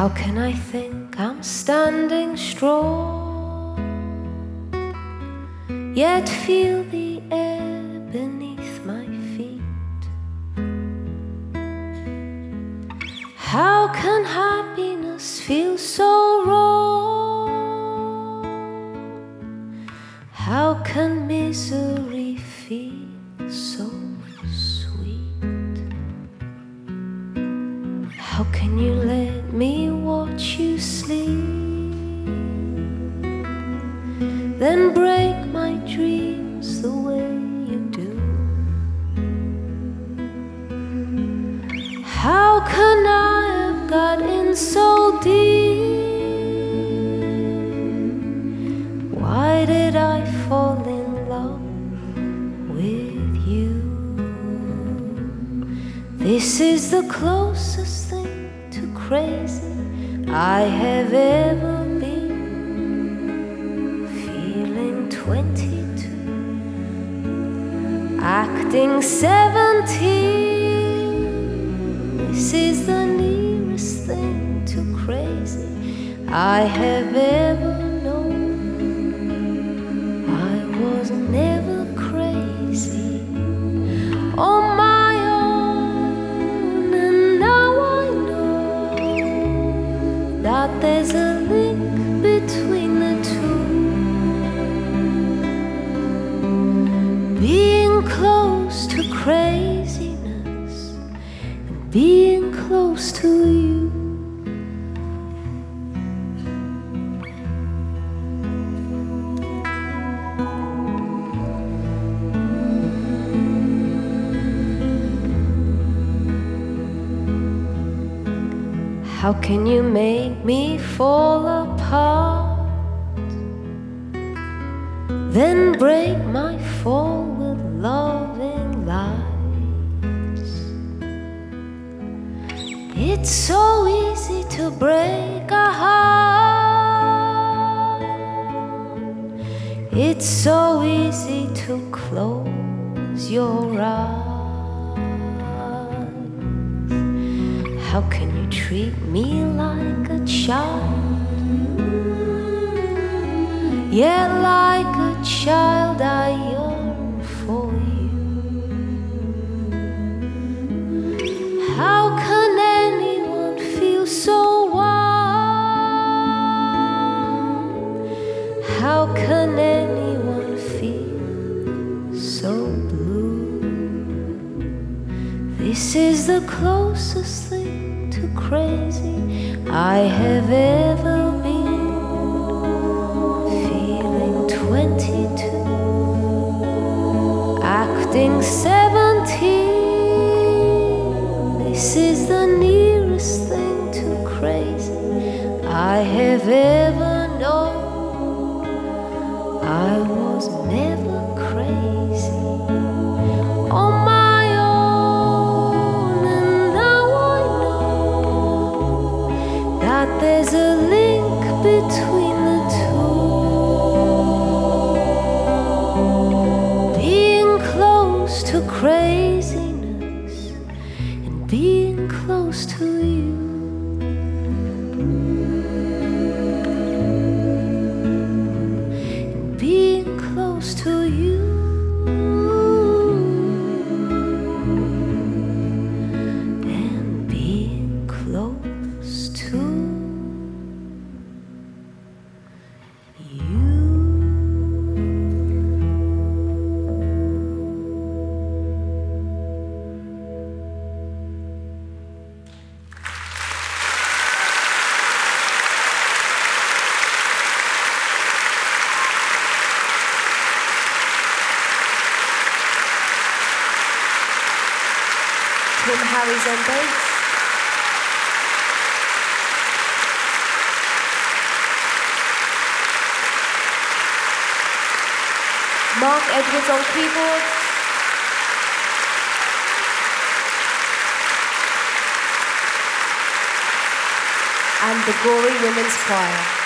How can I think I'm standing strong, yet feel the air beneath my feet? How can happiness How can you let me watch you sleep? Then break my dreams the way you do. How can I have got in so deep? Why did I fall in love with you? This is the closest thing crazy I have ever been. Feeling 22, acting 17. This is the nearest thing to crazy I have ever known. I was never crazy on Close to craziness and being close to you. How can you make me fall apart? Then break my fall loving lights. It's so easy to break a heart. It's so easy to close your eyes. How can you treat me like a child? Yet, like a child, I This is the closest thing to crazy I have ever to craziness and being close to you. Tim Harris on bass. Mark Edwards on keyboard. And the Gori Women's Choir.